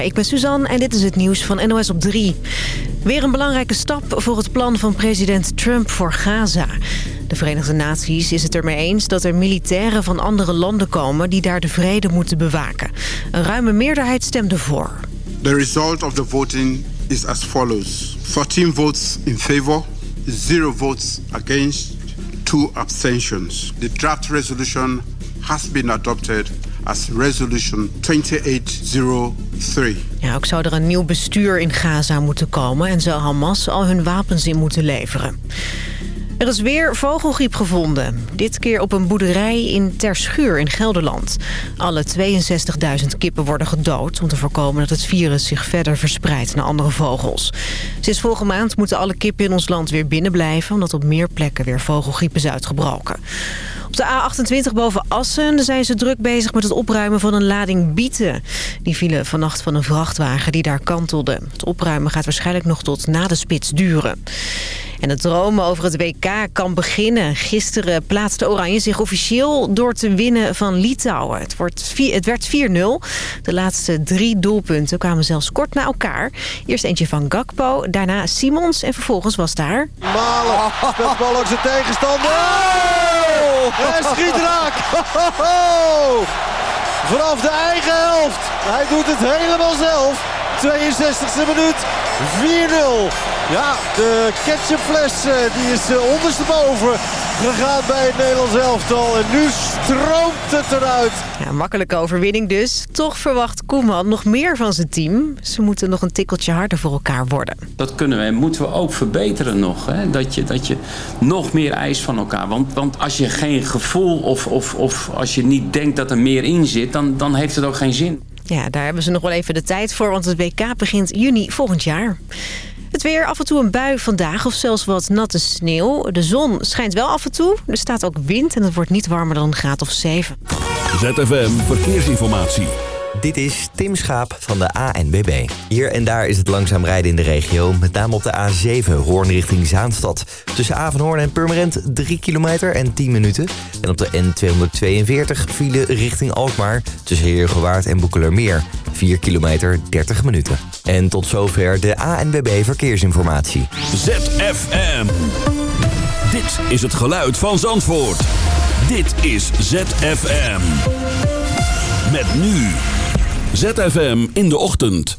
Ik ben Suzanne en dit is het nieuws van NOS op 3. Weer een belangrijke stap voor het plan van president Trump voor Gaza. De Verenigde Naties is het ermee eens dat er militairen van andere landen komen... die daar de vrede moeten bewaken. Een ruime meerderheid stemde voor. The result of the voting is as follows. 14 votes in favor, 0 votes against, 2 abstentions. The draft resolution has been adopted as resolution 2803. Ja, ook zou er een nieuw bestuur in Gaza moeten komen... en zou Hamas al hun wapens in moeten leveren. Er is weer vogelgriep gevonden. Dit keer op een boerderij in Terschuur in Gelderland. Alle 62.000 kippen worden gedood... om te voorkomen dat het virus zich verder verspreidt naar andere vogels. Sinds volgende maand moeten alle kippen in ons land weer binnen blijven... omdat op meer plekken weer vogelgriep is uitgebroken. Op de A28 boven Assen zijn ze druk bezig met het opruimen van een lading bieten. Die vielen vannacht van een vrachtwagen die daar kantelde. Het opruimen gaat waarschijnlijk nog tot na de spits duren. En het dromen over het WK kan beginnen. Gisteren plaatste Oranje zich officieel door te winnen van Litouwen. Het, wordt het werd 4-0. De laatste drie doelpunten kwamen zelfs kort na elkaar. Eerst eentje van Gakpo, daarna Simons en vervolgens was daar... Malen speelt de bal ook zijn tegenstander. Oh! En schiet raak. Vanaf de eigen helft. Hij doet het helemaal zelf. 62e minuut. 4-0. Ja, de ketchupfles eh, die is eh, ondersteboven gegaan bij het Nederlands elftal. En nu stroomt het eruit. Ja, makkelijke overwinning dus. Toch verwacht Koeman nog meer van zijn team. Ze moeten nog een tikkeltje harder voor elkaar worden. Dat kunnen we en moeten we ook verbeteren nog. Hè? Dat, je, dat je nog meer eist van elkaar. Want, want als je geen gevoel of, of, of als je niet denkt dat er meer in zit... dan, dan heeft het ook geen zin. Ja, daar hebben ze nog wel even de tijd voor, want het WK begint juni volgend jaar. Het weer, af en toe een bui vandaag of zelfs wat natte sneeuw. De zon schijnt wel af en toe. Er staat ook wind en het wordt niet warmer dan een graad of 7. ZFM Verkeersinformatie. Dit is Tim Schaap van de ANBB. Hier en daar is het langzaam rijden in de regio. Met name op de A7, Hoorn richting Zaanstad. Tussen Avenhoorn en Purmerend 3 kilometer en 10 minuten. En op de N242 file richting Alkmaar. Tussen Heergewaard en Boekelermeer. 4 kilometer 30 minuten. En tot zover de ANBB Verkeersinformatie. ZFM. Dit is het geluid van Zandvoort. Dit is ZFM. Met nu... ZFM in de ochtend.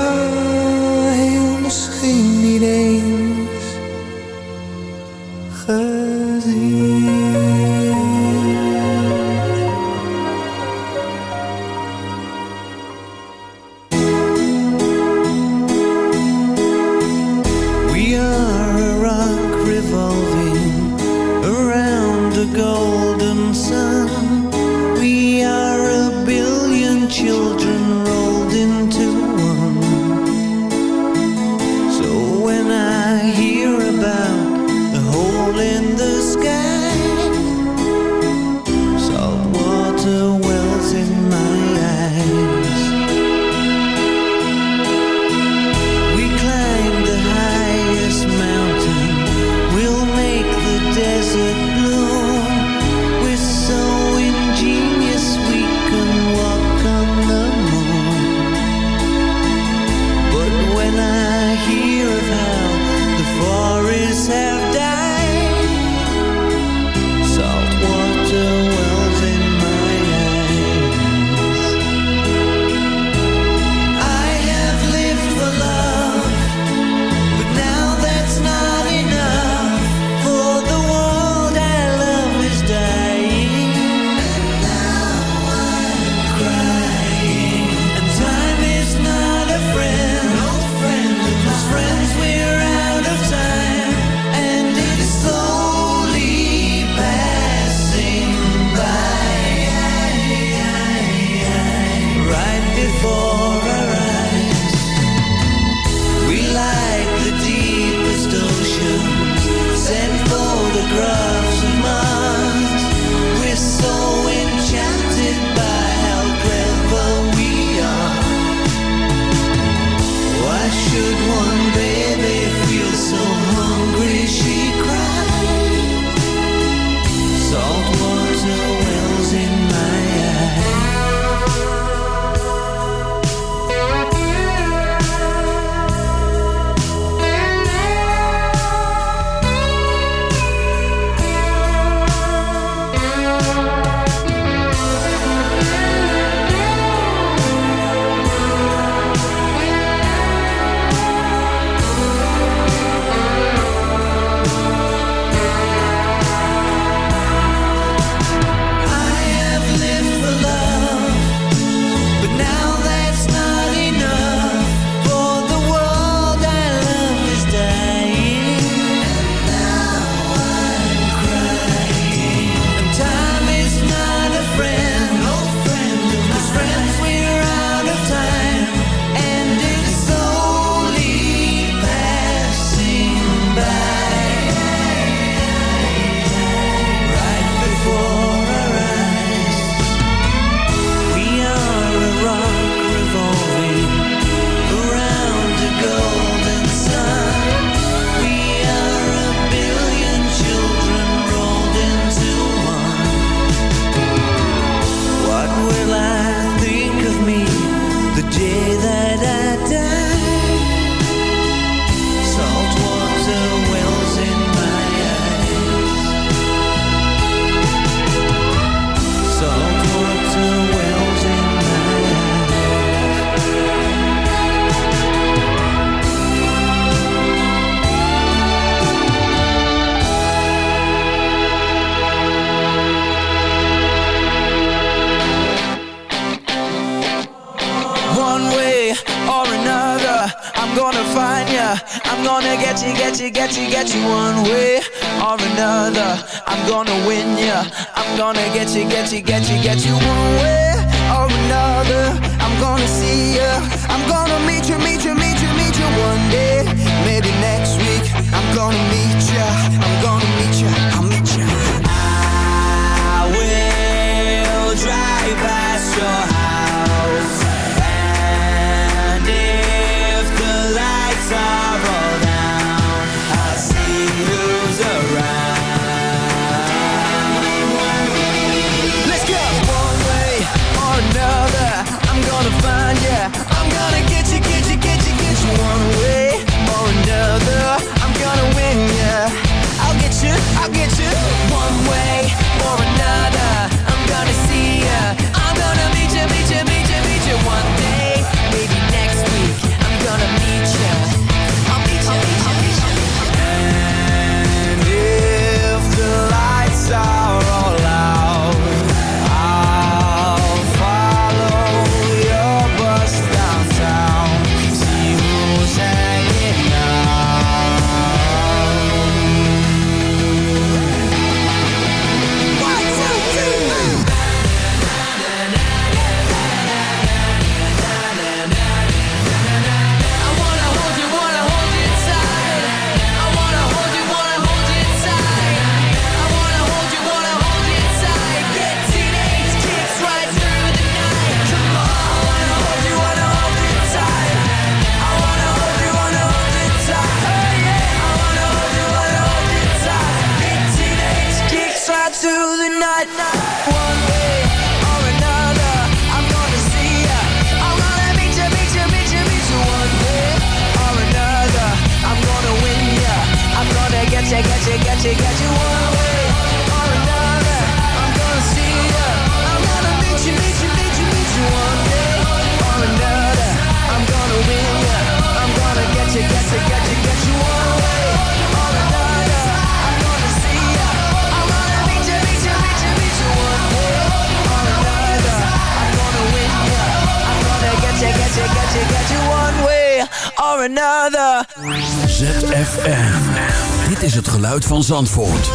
van Zandvoort.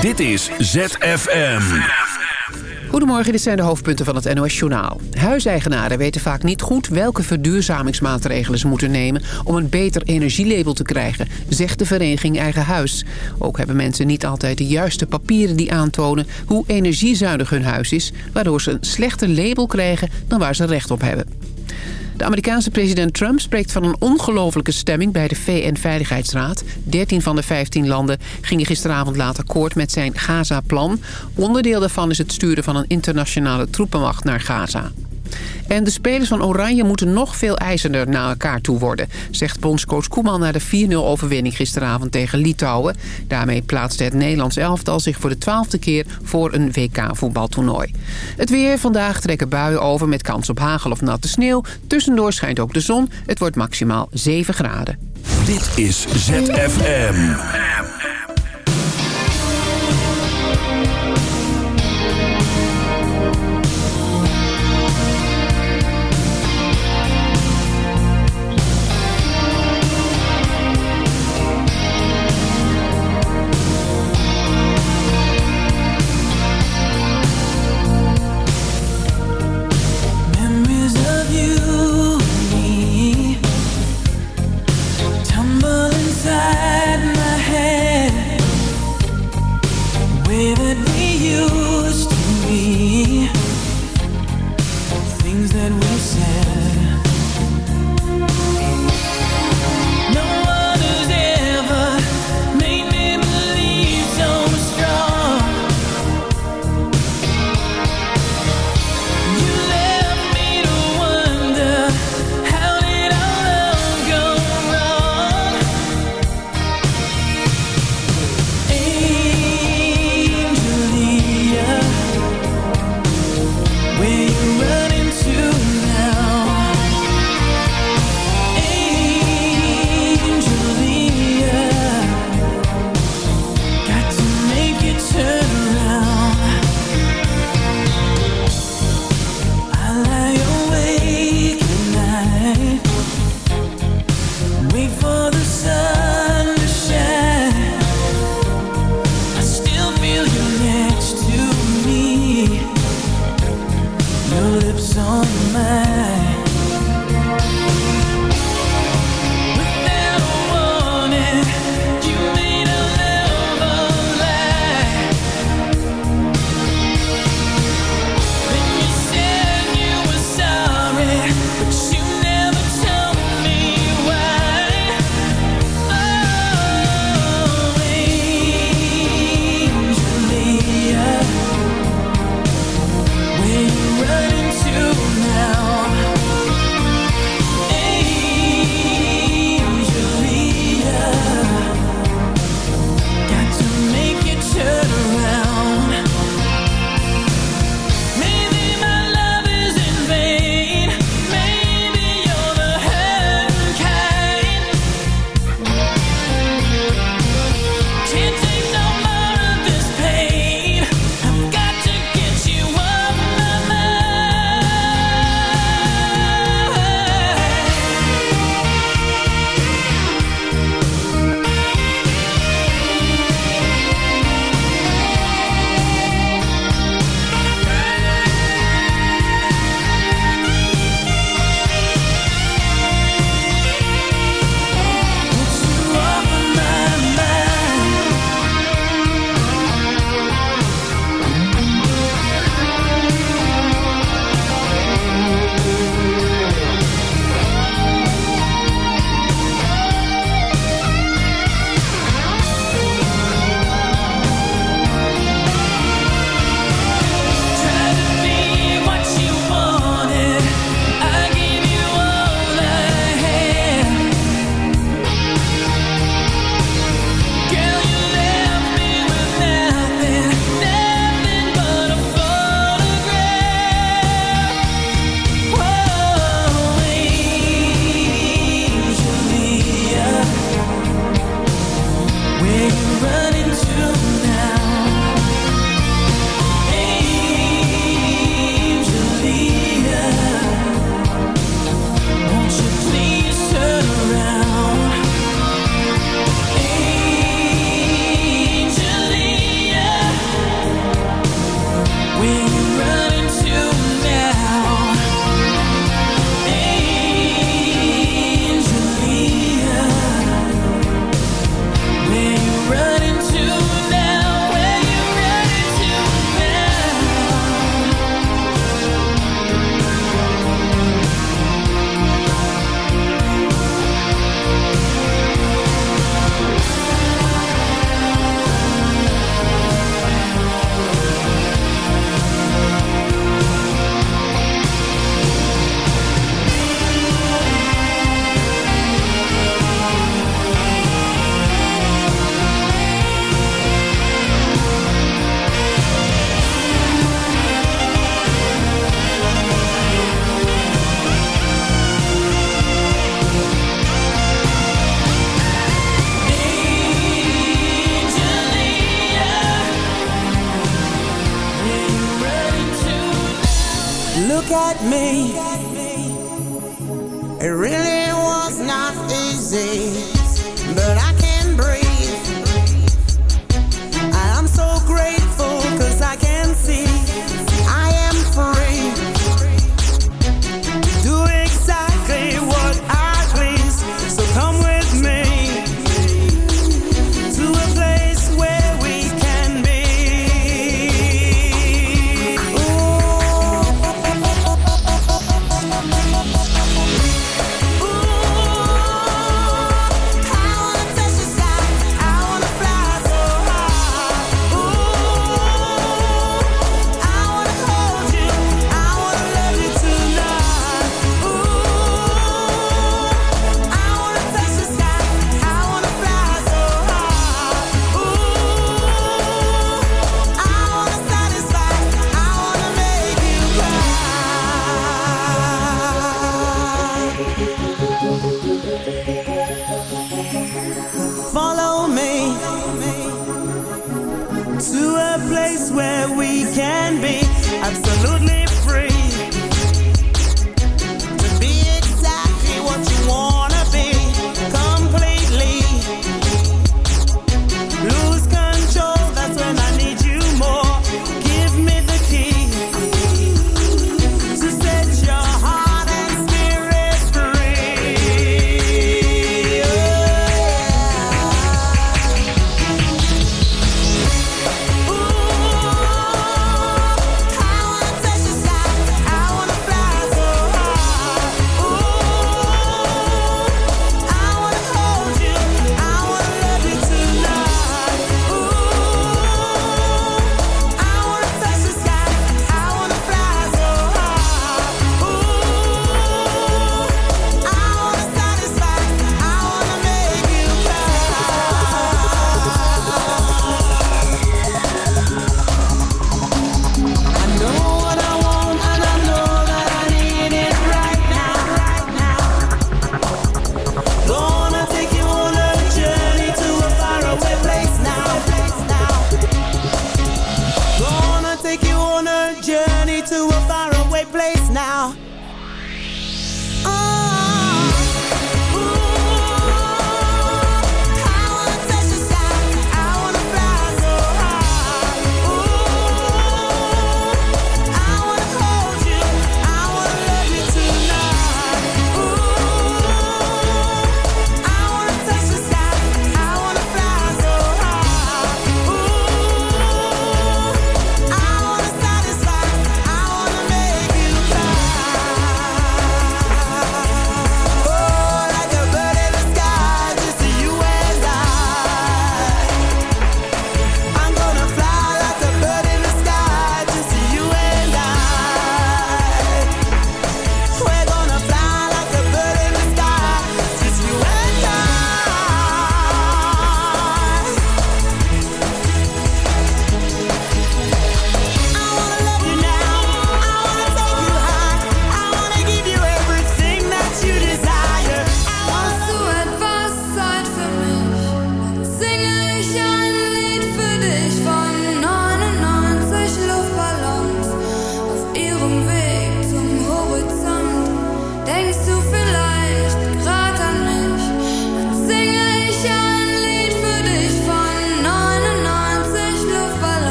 Dit is ZFM. Goedemorgen, dit zijn de hoofdpunten van het NOS-journaal. Huiseigenaren weten vaak niet goed welke verduurzamingsmaatregelen ze moeten nemen... om een beter energielabel te krijgen, zegt de vereniging Eigen Huis. Ook hebben mensen niet altijd de juiste papieren die aantonen... hoe energiezuinig hun huis is, waardoor ze een slechter label krijgen dan waar ze recht op hebben. De Amerikaanse president Trump spreekt van een ongelofelijke stemming bij de VN-veiligheidsraad. 13 van de 15 landen gingen gisteravond laat akkoord met zijn Gaza-plan. Onderdeel daarvan is het sturen van een internationale troepenmacht naar Gaza. En de spelers van Oranje moeten nog veel eisender naar elkaar toe worden... zegt bondscoach Koeman na de 4-0-overwinning gisteravond tegen Litouwen. Daarmee plaatste het Nederlands elftal zich voor de twaalfde keer voor een WK-voetbaltoernooi. Het weer vandaag trekken buien over met kans op hagel of natte sneeuw. Tussendoor schijnt ook de zon. Het wordt maximaal 7 graden. Dit is ZFM.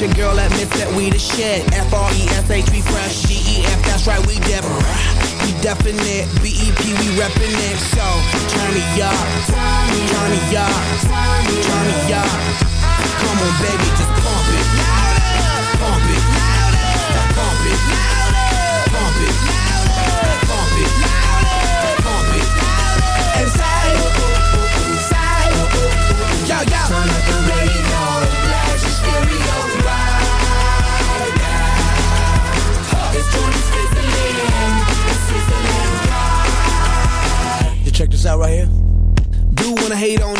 Your girl admits that we the shit. F-R-E-S-H, we fresh. G-E-F, that's right, we def. We definite. B-E-P, we reppin' it. So, turn me up. Turn me up. Turn me up. Come on, baby, just this out right here. Do wanna hate on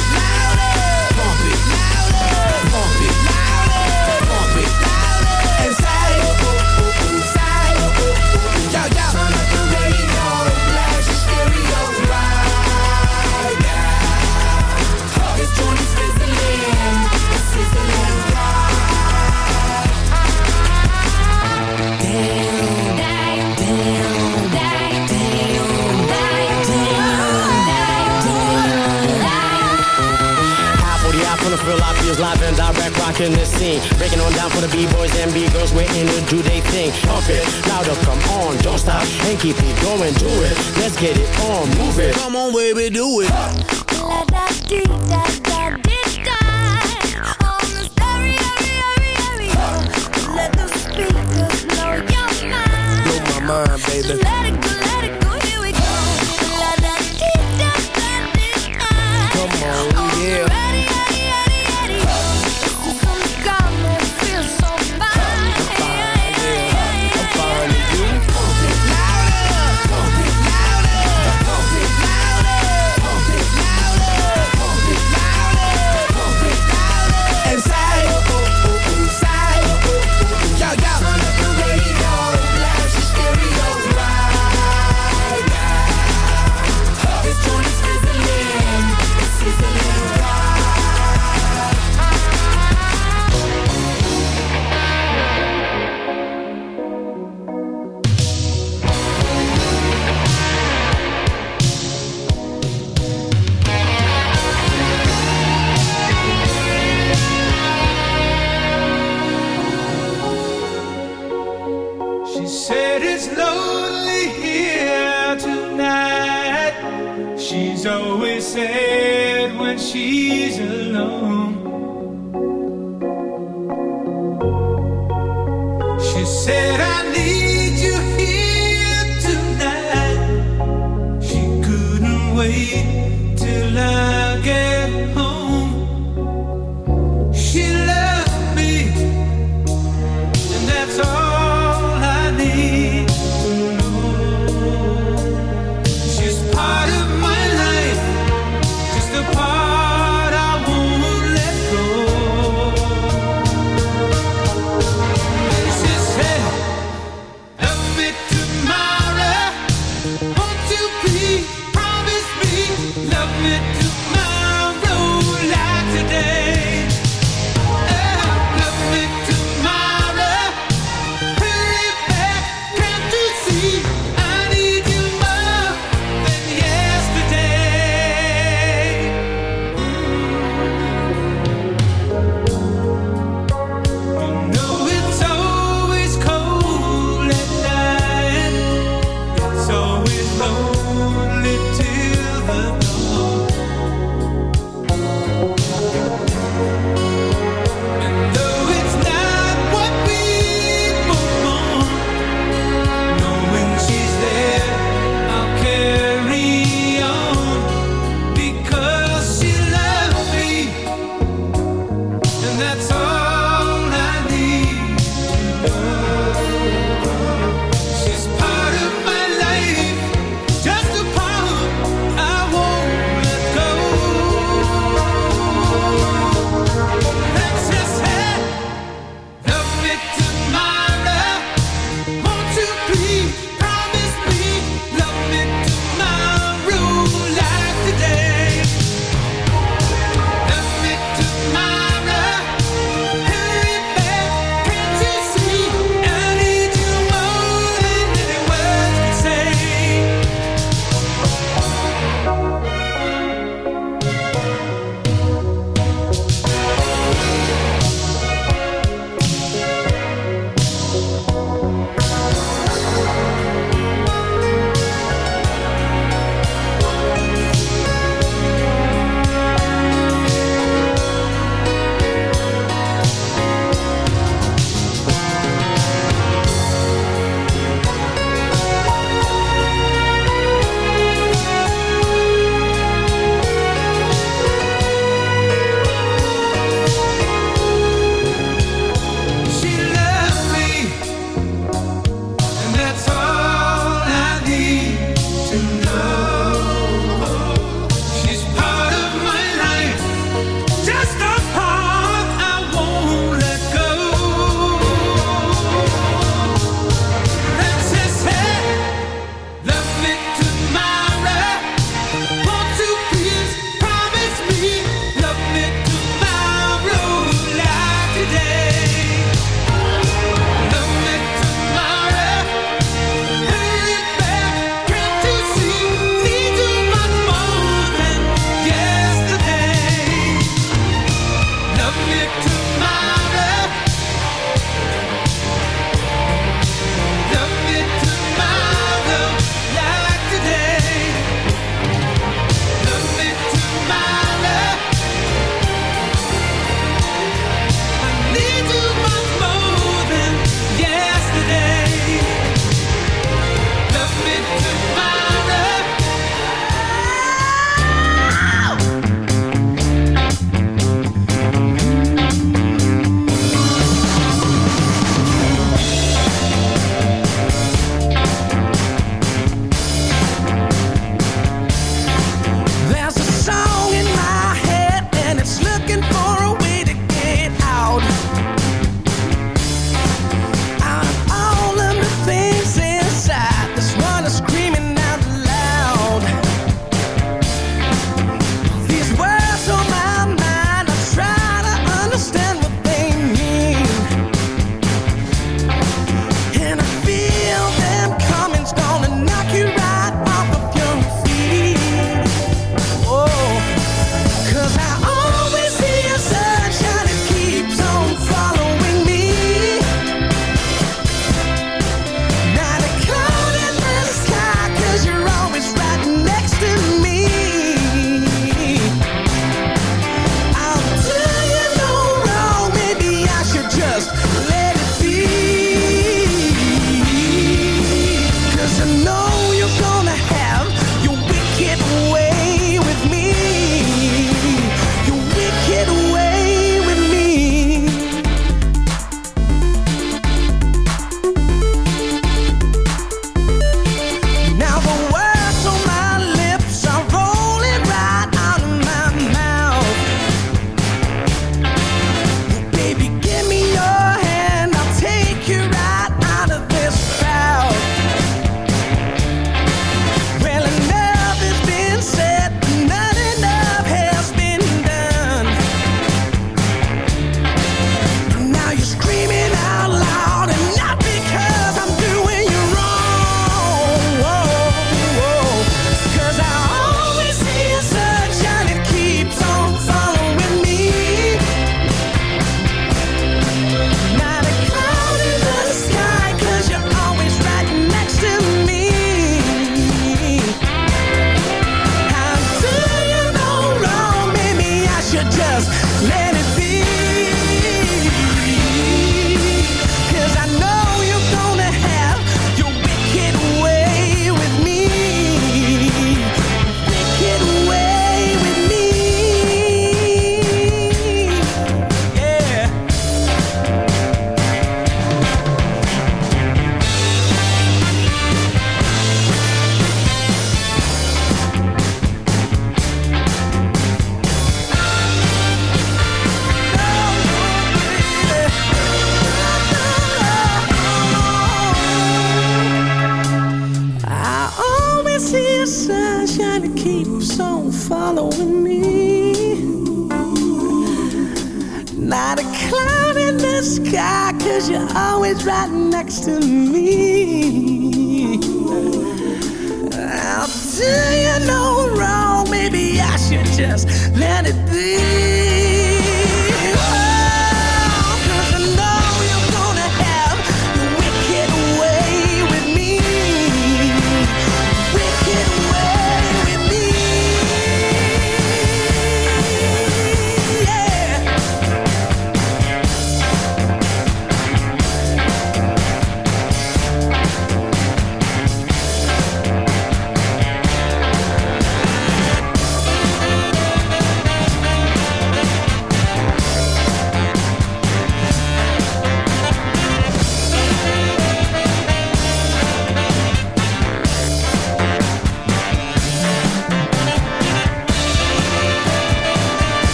Night. She said, I need